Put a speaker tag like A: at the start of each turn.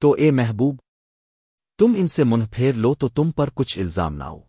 A: تو اے محبوب، تم ان سے منہ پھیر لو تو تم پر کچھ الزام نہ ہو۔